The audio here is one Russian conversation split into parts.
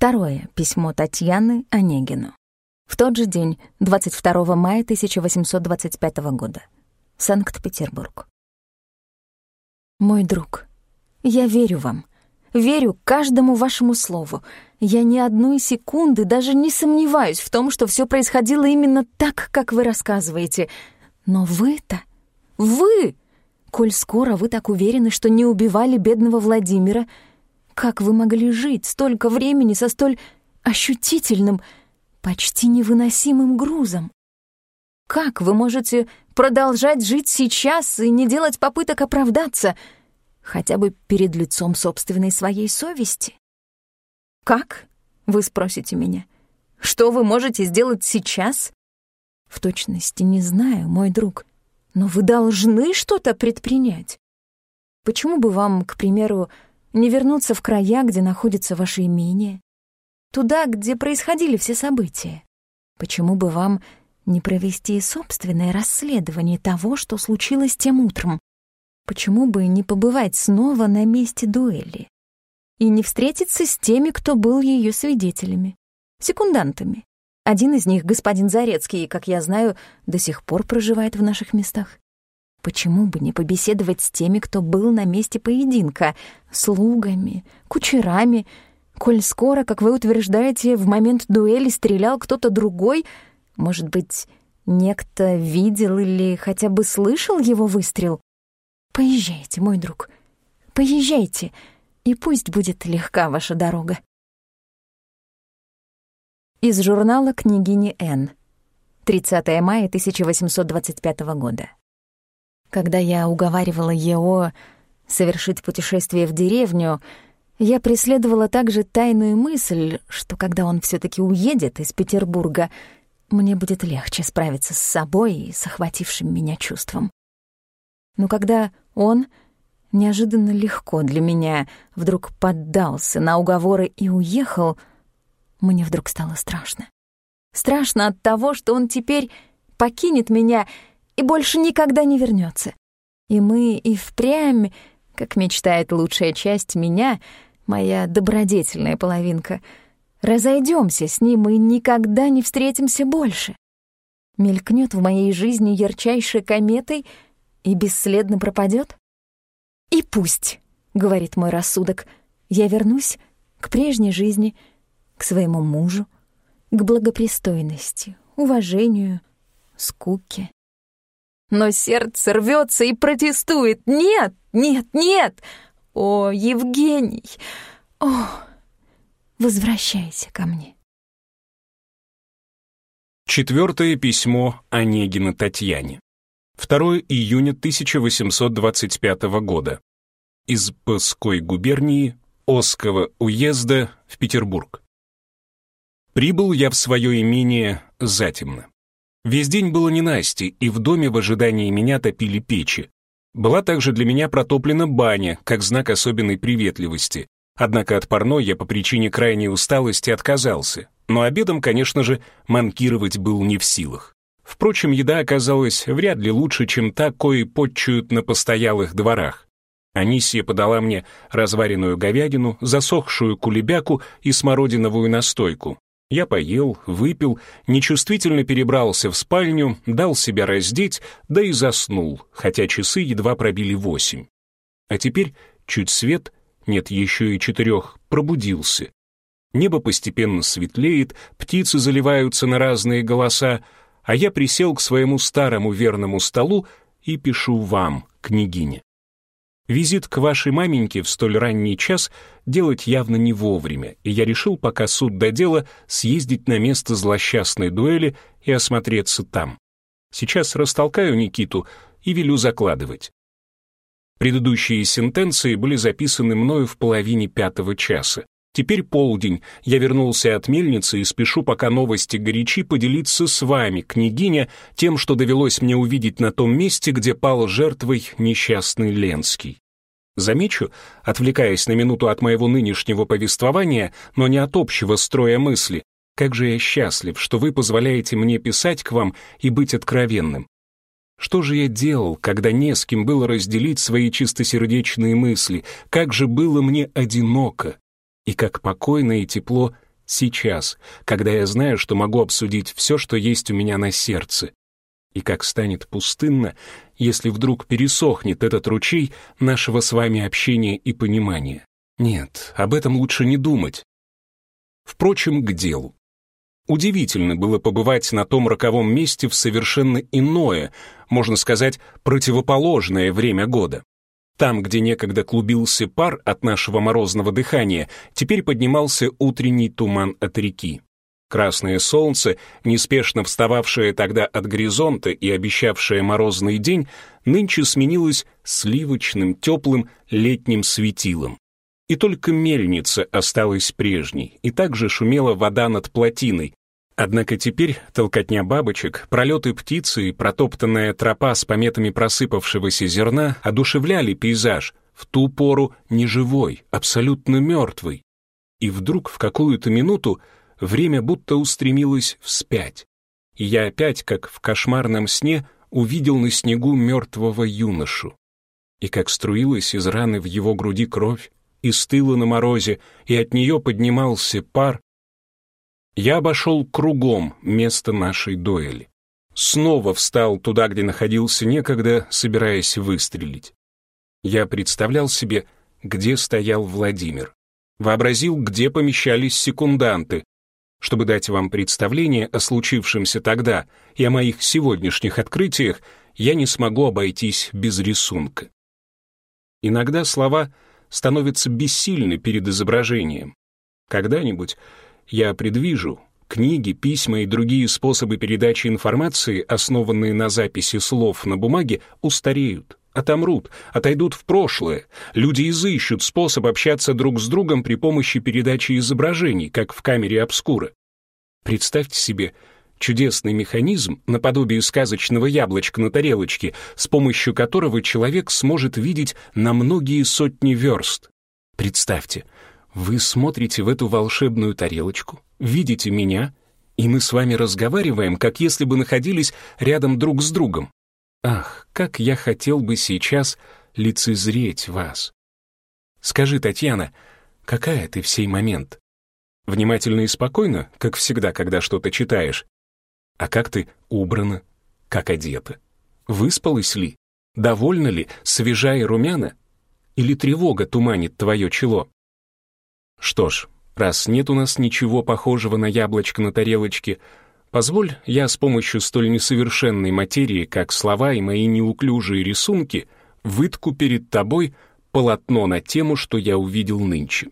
Второе письмо Татьяны Онегину. В тот же день, 22 мая 1825 года. Санкт-Петербург. Мой друг, я верю вам. Верю каждому вашему слову. Я ни одной секунды даже не сомневаюсь в том, что все происходило именно так, как вы рассказываете. Но вы-то, вы, коль скоро вы так уверены, что не убивали бедного Владимира, как вы могли жить столько времени со столь ощутительным, почти невыносимым грузом? Как вы можете продолжать жить сейчас и не делать попыток оправдаться — хотя бы перед лицом собственной своей совести. «Как?» — вы спросите меня. «Что вы можете сделать сейчас?» «В точности не знаю, мой друг, но вы должны что-то предпринять. Почему бы вам, к примеру, не вернуться в края, где находится ваше имение? Туда, где происходили все события? Почему бы вам не провести собственное расследование того, что случилось тем утром, Почему бы не побывать снова на месте дуэли? И не встретиться с теми, кто был ее свидетелями, секундантами. Один из них, господин Зарецкий, как я знаю, до сих пор проживает в наших местах. Почему бы не побеседовать с теми, кто был на месте поединка, слугами, кучерами, коль скоро, как вы утверждаете, в момент дуэли стрелял кто-то другой, может быть, некто видел или хотя бы слышал его выстрел? Поезжайте, мой друг, поезжайте, и пусть будет легка ваша дорога. Из журнала княгини Н. 30 мая 1825 года. Когда я уговаривала Ео совершить путешествие в деревню, я преследовала также тайную мысль, что когда он все таки уедет из Петербурга, мне будет легче справиться с собой и с охватившим меня чувством. Но когда он, неожиданно легко для меня, вдруг поддался на уговоры и уехал, мне вдруг стало страшно. Страшно от того, что он теперь покинет меня и больше никогда не вернется. И мы и впрямь, как мечтает лучшая часть меня, моя добродетельная половинка, разойдемся с ним и никогда не встретимся больше. Мелькнет в моей жизни ярчайшей кометой — и бесследно пропадет? «И пусть», — говорит мой рассудок, — «я вернусь к прежней жизни, к своему мужу, к благопристойности, уважению, скуке». Но сердце рвется и протестует. «Нет, нет, нет! О, Евгений! О, возвращайся ко мне!» Четвертое письмо Онегина Татьяне. 2 июня 1825 года. Из Пской губернии Осского уезда в Петербург. Прибыл я в свое имение затемно. Весь день было ненасти, и в доме в ожидании меня топили печи. Была также для меня протоплена баня, как знак особенной приветливости. Однако от парной я по причине крайней усталости отказался, но обедом, конечно же, манкировать был не в силах. Впрочем, еда оказалась вряд ли лучше, чем та, кои подчуют на постоялых дворах. Анисия подала мне разваренную говядину, засохшую кулебяку и смородиновую настойку. Я поел, выпил, нечувствительно перебрался в спальню, дал себя раздеть, да и заснул, хотя часы едва пробили восемь. А теперь чуть свет, нет еще и четырех, пробудился. Небо постепенно светлеет, птицы заливаются на разные голоса, а я присел к своему старому верному столу и пишу вам, княгиня. Визит к вашей маменьке в столь ранний час делать явно не вовремя, и я решил, пока суд до дела, съездить на место злосчастной дуэли и осмотреться там. Сейчас растолкаю Никиту и велю закладывать. Предыдущие сентенции были записаны мною в половине пятого часа. Теперь полдень, я вернулся от мельницы и спешу, пока новости горячи, поделиться с вами, княгиня, тем, что довелось мне увидеть на том месте, где пал жертвой несчастный Ленский. Замечу, отвлекаясь на минуту от моего нынешнего повествования, но не от общего строя мысли, как же я счастлив, что вы позволяете мне писать к вам и быть откровенным. Что же я делал, когда не с кем было разделить свои чистосердечные мысли? Как же было мне одиноко? И как покойно и тепло сейчас, когда я знаю, что могу обсудить все, что есть у меня на сердце. И как станет пустынно, если вдруг пересохнет этот ручей нашего с вами общения и понимания. Нет, об этом лучше не думать. Впрочем, к делу. Удивительно было побывать на том роковом месте в совершенно иное, можно сказать, противоположное время года. Там, где некогда клубился пар от нашего морозного дыхания, теперь поднимался утренний туман от реки. Красное солнце, неспешно встававшее тогда от горизонта и обещавшее морозный день, нынче сменилось сливочным, теплым летним светилом. И только мельница осталась прежней, и также шумела вода над плотиной. Однако теперь толкотня бабочек, пролеты птицы и протоптанная тропа с пометами просыпавшегося зерна одушевляли пейзаж, в ту пору неживой, абсолютно мертвый. И вдруг в какую-то минуту время будто устремилось вспять. И я опять, как в кошмарном сне, увидел на снегу мертвого юношу. И как струилась из раны в его груди кровь, и стыла на морозе, и от нее поднимался пар, я обошел кругом место нашей дуэли. Снова встал туда, где находился некогда, собираясь выстрелить. Я представлял себе, где стоял Владимир. Вообразил, где помещались секунданты, чтобы дать вам представление о случившемся тогда и о моих сегодняшних открытиях, я не смогу обойтись без рисунка. Иногда слова становятся бессильны перед изображением. Когда-нибудь я предвижу, книги, письма и другие способы передачи информации, основанные на записи слов на бумаге, устареют, отомрут, отойдут в прошлое. Люди изыщут способ общаться друг с другом при помощи передачи изображений, как в камере обскура. Представьте себе чудесный механизм наподобие сказочного яблочка на тарелочке, с помощью которого человек сможет видеть на многие сотни верст. Представьте, вы смотрите в эту волшебную тарелочку, видите меня, и мы с вами разговариваем, как если бы находились рядом друг с другом. Ах, как я хотел бы сейчас лицезреть вас. Скажи, Татьяна, какая ты в сей момент? Внимательно и спокойно, как всегда, когда что-то читаешь. А как ты убрана? Как одета? Выспалась ли? Довольна ли, свежа и румяна? Или тревога туманит твое чело? Что ж, раз нет у нас ничего похожего на яблочко на тарелочке, позволь я с помощью столь несовершенной материи, как слова и мои неуклюжие рисунки, вытку перед тобой полотно на тему, что я увидел нынче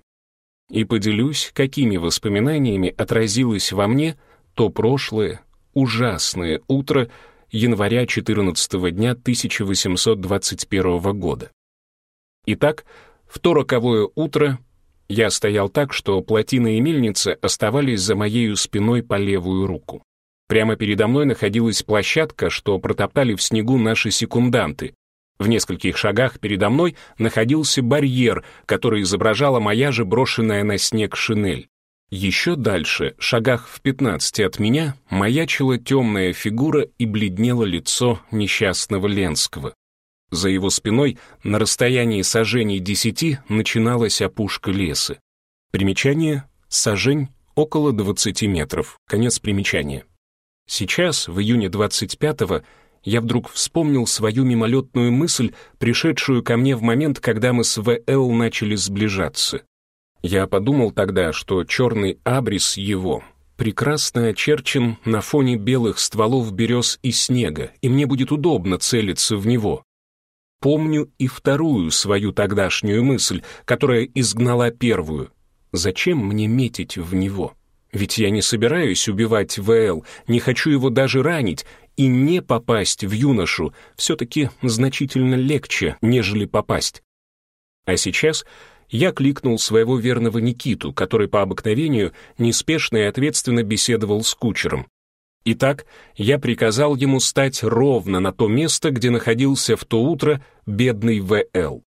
и поделюсь, какими воспоминаниями отразилось во мне то прошлое, ужасное утро января 14 дня 1821 года. Итак, в то роковое утро я стоял так, что плотина и мельница оставались за моею спиной по левую руку. Прямо передо мной находилась площадка, что протоптали в снегу наши секунданты, в нескольких шагах передо мной находился барьер, который изображала моя же брошенная на снег шинель. Еще дальше, шагах в пятнадцати от меня, маячила темная фигура и бледнело лицо несчастного Ленского. За его спиной, на расстоянии сажений десяти, начиналась опушка леса. Примечание — сажень около двадцати метров. Конец примечания. Сейчас, в июне двадцать пятого я вдруг вспомнил свою мимолетную мысль, пришедшую ко мне в момент, когда мы с В.Л. начали сближаться. Я подумал тогда, что черный абрис его прекрасно очерчен на фоне белых стволов берез и снега, и мне будет удобно целиться в него. Помню и вторую свою тогдашнюю мысль, которая изгнала первую. Зачем мне метить в него? Ведь я не собираюсь убивать В.Л., не хочу его даже ранить, и не попасть в юношу все-таки значительно легче, нежели попасть. А сейчас я кликнул своего верного Никиту, который по обыкновению неспешно и ответственно беседовал с кучером. Итак, я приказал ему стать ровно на то место, где находился в то утро бедный В.Л.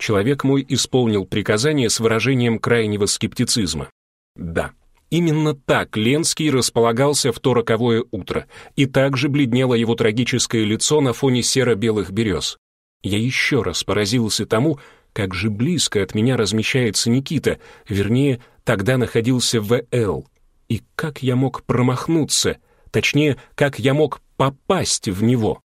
Человек мой исполнил приказание с выражением крайнего скептицизма. Да, Именно так Ленский располагался в то роковое утро, и также бледнело его трагическое лицо на фоне серо-белых берез. Я еще раз поразился тому, Как же близко от меня размещается Никита, вернее, тогда находился ВЛ. И как я мог промахнуться, точнее, как я мог попасть в него?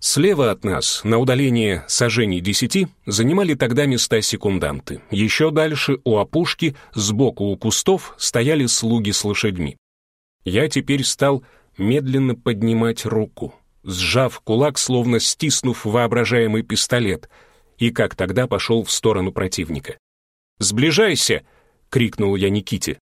Слева от нас, на удаление сажений десяти, занимали тогда места секунданты. Еще дальше, у опушки, сбоку у кустов, стояли слуги с лошадьми. Я теперь стал медленно поднимать руку, сжав кулак, словно стиснув воображаемый пистолет, и как тогда пошел в сторону противника. «Сближайся!» — крикнул я Никите.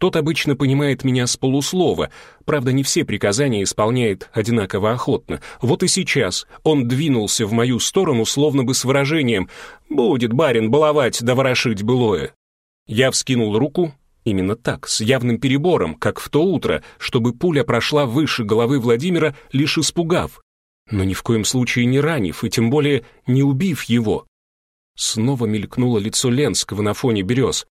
Тот обычно понимает меня с полуслова, правда, не все приказания исполняет одинаково охотно. Вот и сейчас он двинулся в мою сторону, словно бы с выражением «Будет барин баловать да ворошить былое». Я вскинул руку, именно так, с явным перебором, как в то утро, чтобы пуля прошла выше головы Владимира, лишь испугав, но ни в коем случае не ранив и тем более не убив его. Снова мелькнуло лицо Ленского на фоне берез.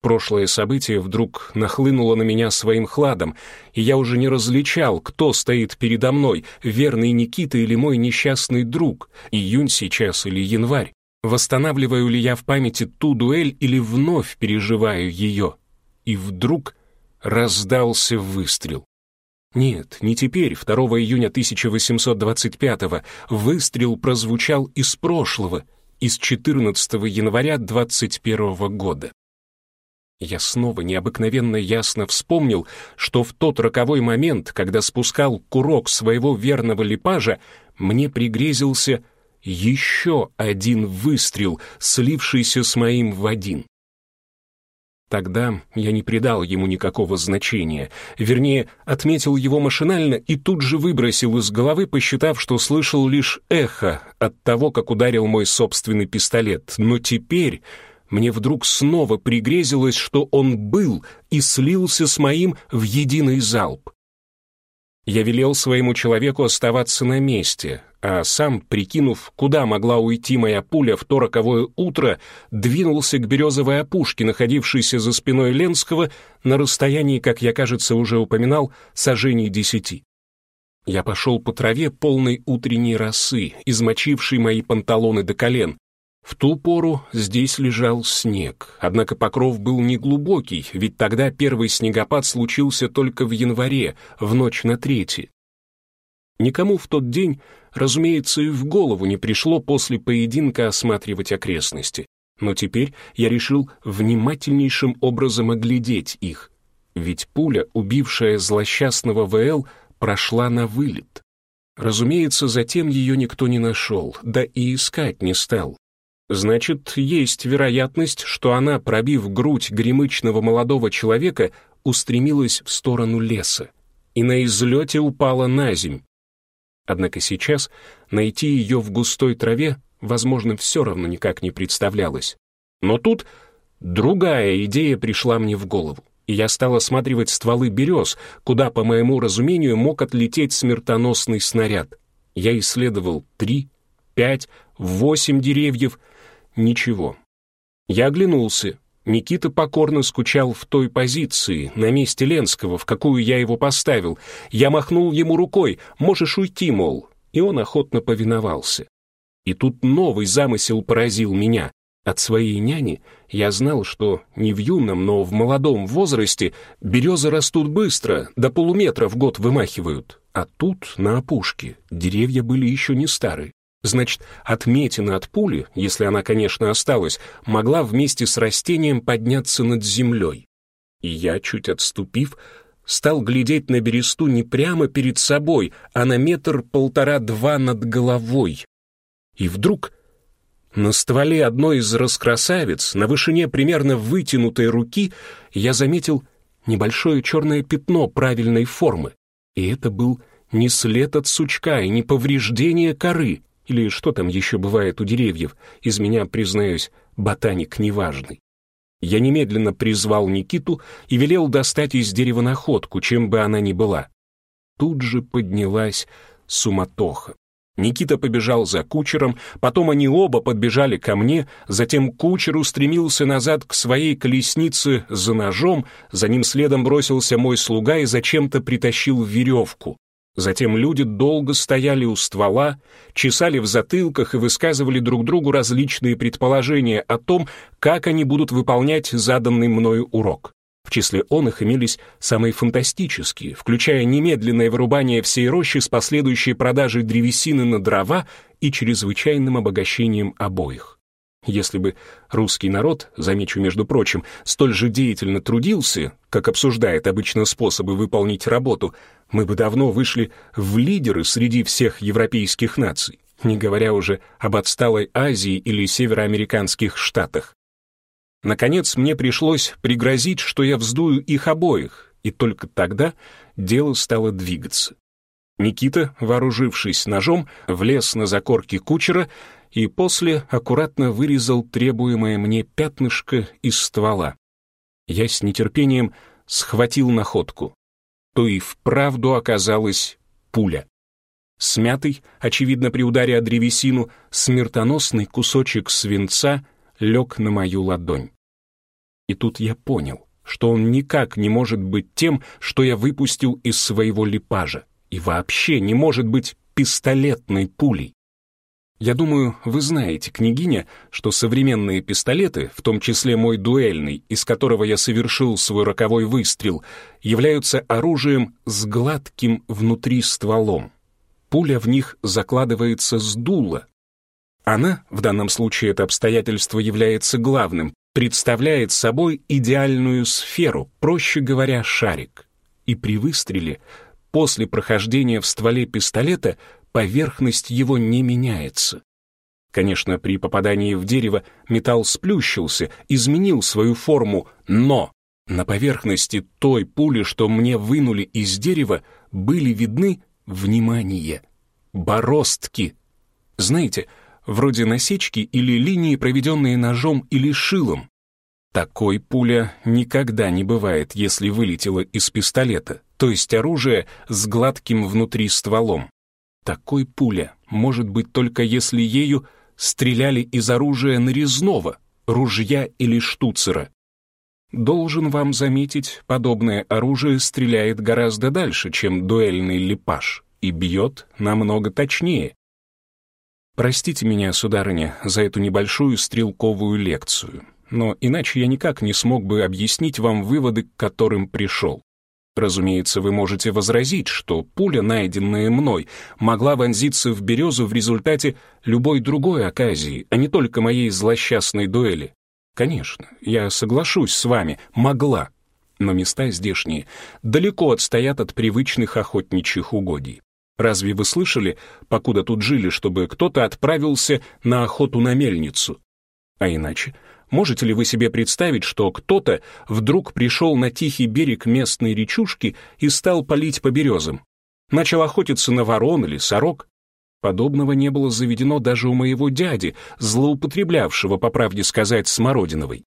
Прошлое событие вдруг нахлынуло на меня своим хладом, и я уже не различал, кто стоит передо мной, верный Никита или мой несчастный друг, июнь сейчас или январь. Восстанавливаю ли я в памяти ту дуэль или вновь переживаю ее? И вдруг раздался выстрел. Нет, не теперь, 2 июня 1825-го, выстрел прозвучал из прошлого, из 14 января 21 года. Я снова необыкновенно ясно вспомнил, что в тот роковой момент, когда спускал курок своего верного липажа, мне пригрезился еще один выстрел, слившийся с моим в один. Тогда я не придал ему никакого значения, вернее, отметил его машинально и тут же выбросил из головы, посчитав, что слышал лишь эхо от того, как ударил мой собственный пистолет. Но теперь мне вдруг снова пригрезилось, что он был и слился с моим в единый залп. Я велел своему человеку оставаться на месте, а сам, прикинув, куда могла уйти моя пуля в то роковое утро, двинулся к березовой опушке, находившейся за спиной Ленского на расстоянии, как я, кажется, уже упоминал, сажений десяти. Я пошел по траве полной утренней росы, измочившей мои панталоны до колен, в ту пору здесь лежал снег, однако покров был неглубокий, ведь тогда первый снегопад случился только в январе, в ночь на третий. Никому в тот день, разумеется, и в голову не пришло после поединка осматривать окрестности, но теперь я решил внимательнейшим образом оглядеть их, ведь пуля, убившая злосчастного ВЛ, прошла на вылет. Разумеется, затем ее никто не нашел, да и искать не стал. Значит, есть вероятность, что она, пробив грудь гремычного молодого человека, устремилась в сторону леса и на излете упала на земь. Однако сейчас найти ее в густой траве, возможно, все равно никак не представлялось. Но тут другая идея пришла мне в голову, и я стал осматривать стволы берез, куда, по моему разумению, мог отлететь смертоносный снаряд. Я исследовал три, пять, восемь деревьев — Ничего. Я оглянулся. Никита покорно скучал в той позиции, на месте Ленского, в какую я его поставил. Я махнул ему рукой, можешь уйти, мол, и он охотно повиновался. И тут новый замысел поразил меня. От своей няни я знал, что не в юном, но в молодом возрасте березы растут быстро, до полуметра в год вымахивают. А тут, на опушке, деревья были еще не старые. Значит, отметина от пули, если она, конечно, осталась, могла вместе с растением подняться над землей. И я, чуть отступив, стал глядеть на бересту не прямо перед собой, а на метр полтора-два над головой. И вдруг на стволе одной из раскрасавиц, на вышине примерно вытянутой руки, я заметил небольшое черное пятно правильной формы. И это был не след от сучка и не повреждение коры, или что там еще бывает у деревьев, из меня, признаюсь, ботаник неважный. Я немедленно призвал Никиту и велел достать из дерева находку, чем бы она ни была. Тут же поднялась суматоха. Никита побежал за кучером, потом они оба подбежали ко мне, затем кучер устремился назад к своей колеснице за ножом, за ним следом бросился мой слуга и зачем-то притащил веревку. Затем люди долго стояли у ствола, чесали в затылках и высказывали друг другу различные предположения о том, как они будут выполнять заданный мною урок. В числе он их имелись самые фантастические, включая немедленное вырубание всей рощи с последующей продажей древесины на дрова и чрезвычайным обогащением обоих. Если бы русский народ, замечу между прочим, столь же деятельно трудился, как обсуждает обычно способы выполнить работу, мы бы давно вышли в лидеры среди всех европейских наций, не говоря уже об отсталой Азии или североамериканских штатах. Наконец, мне пришлось пригрозить, что я вздую их обоих, и только тогда дело стало двигаться. Никита, вооружившись ножом, влез на закорки кучера и после аккуратно вырезал требуемое мне пятнышко из ствола. Я с нетерпением схватил находку. То и вправду оказалась пуля. Смятый, очевидно при ударе о древесину, смертоносный кусочек свинца лег на мою ладонь. И тут я понял, что он никак не может быть тем, что я выпустил из своего липажа, и вообще не может быть пистолетной пулей. Я думаю, вы знаете, княгиня, что современные пистолеты, в том числе мой дуэльный, из которого я совершил свой роковой выстрел, являются оружием с гладким внутри стволом. Пуля в них закладывается с дула. Она, в данном случае это обстоятельство является главным, представляет собой идеальную сферу, проще говоря, шарик. И при выстреле, после прохождения в стволе пистолета, поверхность его не меняется. Конечно, при попадании в дерево металл сплющился, изменил свою форму, но на поверхности той пули, что мне вынули из дерева, были видны, внимание, бороздки. Знаете, вроде насечки или линии, проведенные ножом или шилом. Такой пуля никогда не бывает, если вылетела из пистолета, то есть оружие с гладким внутри стволом. Такой пуля может быть только если ею стреляли из оружия нарезного, ружья или штуцера. Должен вам заметить, подобное оружие стреляет гораздо дальше, чем дуэльный липаж, и бьет намного точнее. Простите меня, сударыня, за эту небольшую стрелковую лекцию, но иначе я никак не смог бы объяснить вам выводы, к которым пришел. Разумеется, вы можете возразить, что пуля, найденная мной, могла вонзиться в березу в результате любой другой оказии, а не только моей злосчастной дуэли. Конечно, я соглашусь с вами, могла. Но места здешние далеко отстоят от привычных охотничьих угодий. Разве вы слышали, покуда тут жили, чтобы кто-то отправился на охоту на мельницу? А иначе Можете ли вы себе представить, что кто-то вдруг пришел на тихий берег местной речушки и стал палить по березам? Начал охотиться на ворон или сорок? Подобного не было заведено даже у моего дяди, злоупотреблявшего, по правде сказать, Смородиновой.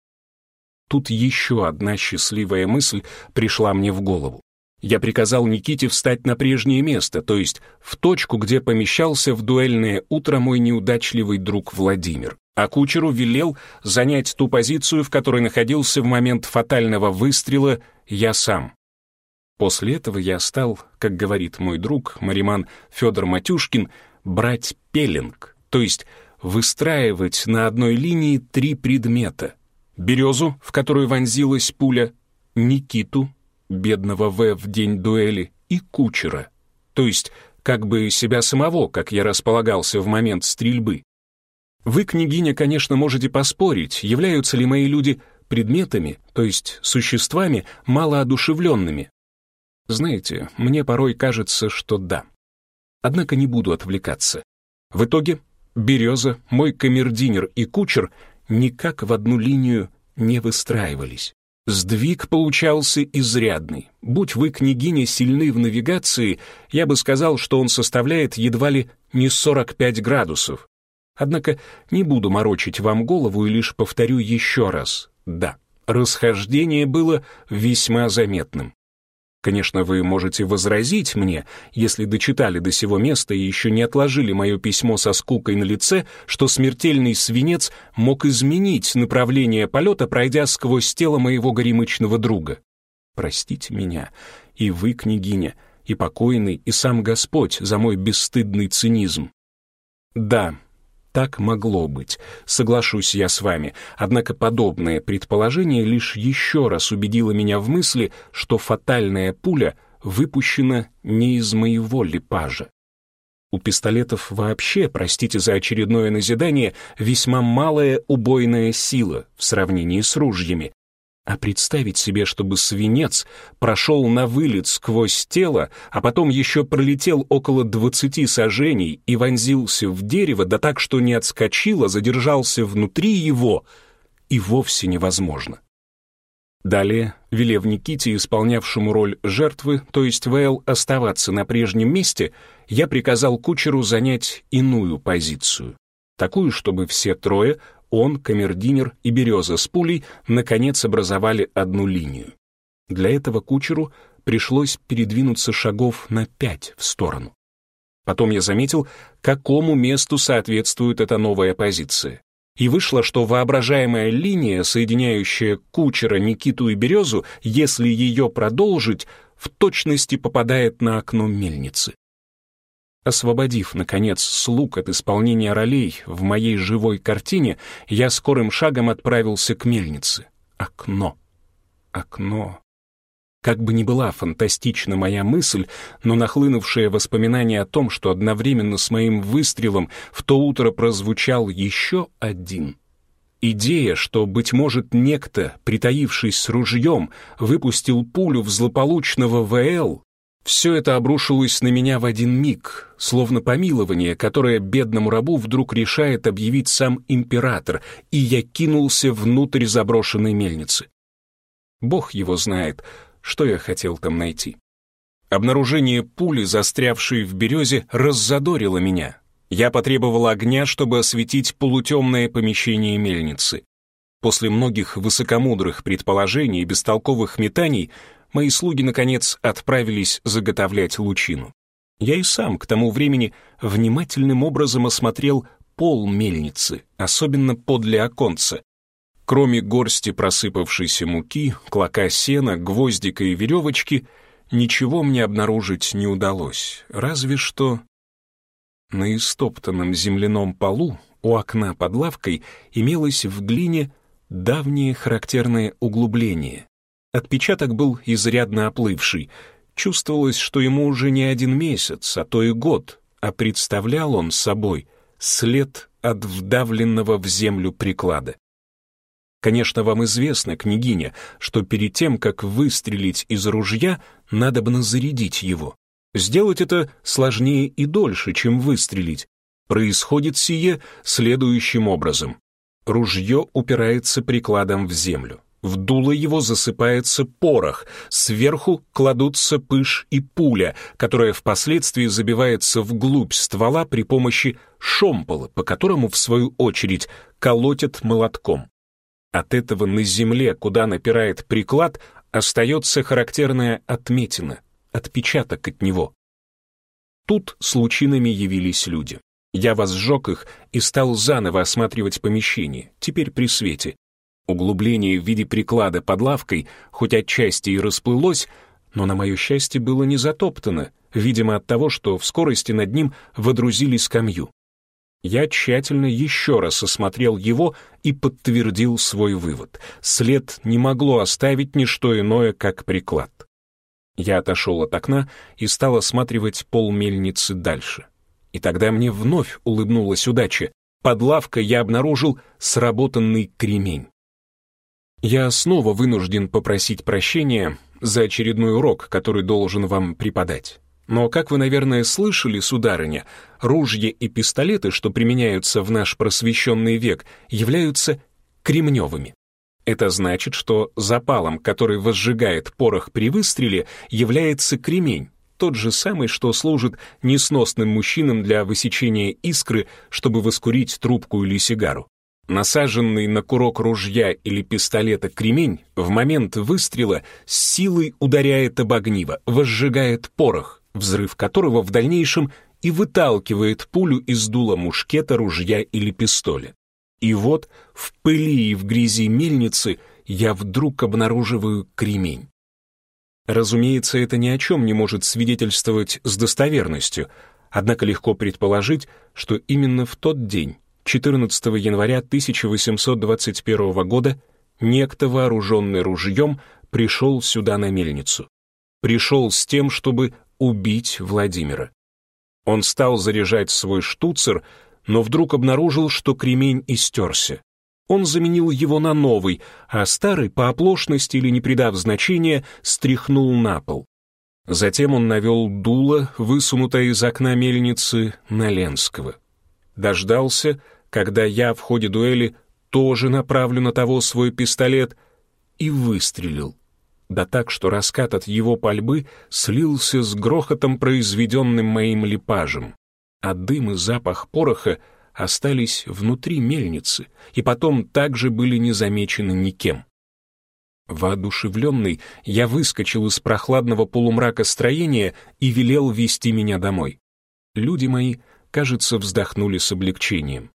Тут еще одна счастливая мысль пришла мне в голову. Я приказал Никите встать на прежнее место, то есть в точку, где помещался в дуэльное утро мой неудачливый друг Владимир а кучеру велел занять ту позицию, в которой находился в момент фатального выстрела я сам. После этого я стал, как говорит мой друг, мариман Федор Матюшкин, брать пеленг, то есть выстраивать на одной линии три предмета. Березу, в которую вонзилась пуля, Никиту, бедного В в день дуэли, и кучера, то есть как бы себя самого, как я располагался в момент стрельбы. Вы, княгиня, конечно, можете поспорить, являются ли мои люди предметами, то есть существами, малоодушевленными. Знаете, мне порой кажется, что да. Однако не буду отвлекаться. В итоге Береза, мой камердинер и кучер никак в одну линию не выстраивались. Сдвиг получался изрядный. Будь вы, княгиня, сильны в навигации, я бы сказал, что он составляет едва ли не 45 градусов, Однако не буду морочить вам голову и лишь повторю еще раз. Да, расхождение было весьма заметным. Конечно, вы можете возразить мне, если дочитали до сего места и еще не отложили мое письмо со скукой на лице, что смертельный свинец мог изменить направление полета, пройдя сквозь тело моего горемычного друга. Простите меня, и вы, княгиня, и покойный, и сам Господь за мой бесстыдный цинизм. Да, так могло быть, соглашусь я с вами, однако подобное предположение лишь еще раз убедило меня в мысли, что фатальная пуля выпущена не из моего липажа. У пистолетов вообще, простите за очередное назидание, весьма малая убойная сила в сравнении с ружьями, а представить себе, чтобы свинец прошел на вылет сквозь тело, а потом еще пролетел около двадцати сажений и вонзился в дерево, да так, что не отскочил, а задержался внутри его, и вовсе невозможно. Далее, велев Никите, исполнявшему роль жертвы, то есть Вейл, оставаться на прежнем месте, я приказал кучеру занять иную позицию. Такую, чтобы все трое он, камердинер и береза с пулей наконец образовали одну линию. Для этого кучеру пришлось передвинуться шагов на пять в сторону. Потом я заметил, какому месту соответствует эта новая позиция. И вышло, что воображаемая линия, соединяющая кучера, Никиту и Березу, если ее продолжить, в точности попадает на окно мельницы. Освободив, наконец, слуг от исполнения ролей в моей живой картине, я скорым шагом отправился к мельнице. Окно. Окно. Как бы ни была фантастична моя мысль, но нахлынувшее воспоминание о том, что одновременно с моим выстрелом в то утро прозвучал еще один. Идея, что, быть может, некто, притаившись с ружьем, выпустил пулю в злополучного ВЛ, все это обрушилось на меня в один миг, словно помилование, которое бедному рабу вдруг решает объявить сам император, и я кинулся внутрь заброшенной мельницы. Бог его знает, что я хотел там найти. Обнаружение пули, застрявшей в березе, раззадорило меня. Я потребовал огня, чтобы осветить полутемное помещение мельницы. После многих высокомудрых предположений и бестолковых метаний мои слуги, наконец, отправились заготовлять лучину. Я и сам к тому времени внимательным образом осмотрел пол мельницы, особенно подле оконца. Кроме горсти просыпавшейся муки, клока сена, гвоздика и веревочки, ничего мне обнаружить не удалось, разве что на истоптанном земляном полу у окна под лавкой имелось в глине давнее характерное углубление, Отпечаток был изрядно оплывший. Чувствовалось, что ему уже не один месяц, а то и год, а представлял он собой след от вдавленного в землю приклада. Конечно, вам известно, княгиня, что перед тем, как выстрелить из ружья, надо бы зарядить его. Сделать это сложнее и дольше, чем выстрелить. Происходит сие следующим образом. Ружье упирается прикладом в землю. В дуло его засыпается порох, сверху кладутся пыш и пуля, которая впоследствии забивается вглубь ствола при помощи шомпола, по которому, в свою очередь, колотят молотком. От этого на земле, куда напирает приклад, остается характерная отметина, отпечаток от него. Тут с лучинами явились люди. Я возжег их и стал заново осматривать помещение, теперь при свете. Углубление в виде приклада под лавкой хоть отчасти и расплылось, но, на мое счастье, было не затоптано, видимо, от того, что в скорости над ним водрузили скамью. Я тщательно еще раз осмотрел его и подтвердил свой вывод. След не могло оставить ни что иное, как приклад. Я отошел от окна и стал осматривать пол мельницы дальше. И тогда мне вновь улыбнулась удача. Под лавкой я обнаружил сработанный кремень. Я снова вынужден попросить прощения за очередной урок, который должен вам преподать. Но, как вы, наверное, слышали, сударыня, ружья и пистолеты, что применяются в наш просвещенный век, являются кремневыми. Это значит, что запалом, который возжигает порох при выстреле, является кремень, тот же самый, что служит несносным мужчинам для высечения искры, чтобы воскурить трубку или сигару. Насаженный на курок ружья или пистолета кремень в момент выстрела с силой ударяет об огниво, возжигает порох, взрыв которого в дальнейшем и выталкивает пулю из дула мушкета, ружья или пистоля. И вот в пыли и в грязи мельницы я вдруг обнаруживаю кремень. Разумеется, это ни о чем не может свидетельствовать с достоверностью, однако легко предположить, что именно в тот день, 14 января 1821 года, некто, вооруженный ружьем, пришел сюда на мельницу. Пришел с тем, чтобы убить Владимира. Он стал заряжать свой штуцер, но вдруг обнаружил, что кремень истерся. Он заменил его на новый, а старый, по оплошности или не придав значения, стряхнул на пол. Затем он навел дуло, высунутое из окна мельницы, на Ленского. Дождался, когда я в ходе дуэли тоже направлю на того свой пистолет, и выстрелил. Да так, что раскат от его пальбы слился с грохотом, произведенным моим липажем, а дым и запах пороха — остались внутри мельницы и потом также были не замечены никем. Воодушевленный, я выскочил из прохладного полумрака строения и велел вести меня домой. Люди мои, кажется, вздохнули с облегчением.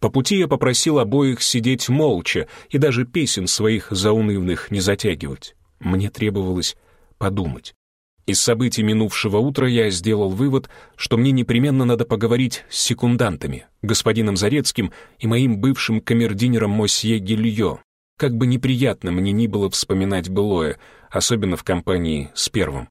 По пути я попросил обоих сидеть молча и даже песен своих заунывных не затягивать. Мне требовалось подумать. Из событий минувшего утра я сделал вывод, что мне непременно надо поговорить с секундантами, господином Зарецким и моим бывшим камердинером Мосье Гильё. Как бы неприятно мне ни было вспоминать былое, особенно в компании с первым.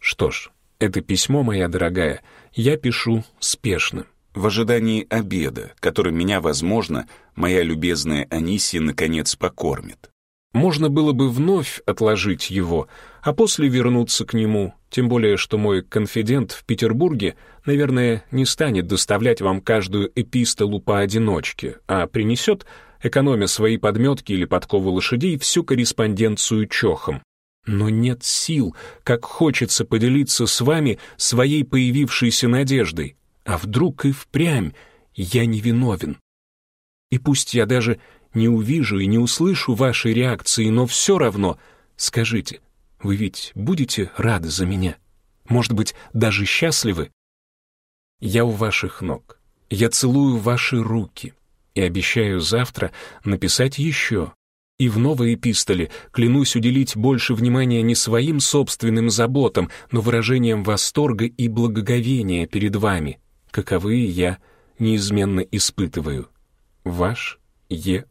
Что ж, это письмо, моя дорогая, я пишу спешно, в ожидании обеда, который меня, возможно, моя любезная Анисия наконец покормит. Можно было бы вновь отложить его, а после вернуться к нему, тем более что мой конфидент в Петербурге, наверное, не станет доставлять вам каждую эпистолу поодиночке, а принесет, экономя свои подметки или подковы лошадей, всю корреспонденцию чохом. Но нет сил, как хочется поделиться с вами своей появившейся надеждой. А вдруг и впрямь я невиновен? И пусть я даже не увижу и не услышу вашей реакции, но все равно скажите, вы ведь будете рады за меня? Может быть, даже счастливы? Я у ваших ног. Я целую ваши руки и обещаю завтра написать еще. И в новой эпистоле клянусь уделить больше внимания не своим собственным заботам, но выражением восторга и благоговения перед вами, каковые я неизменно испытываю. Ваш Е.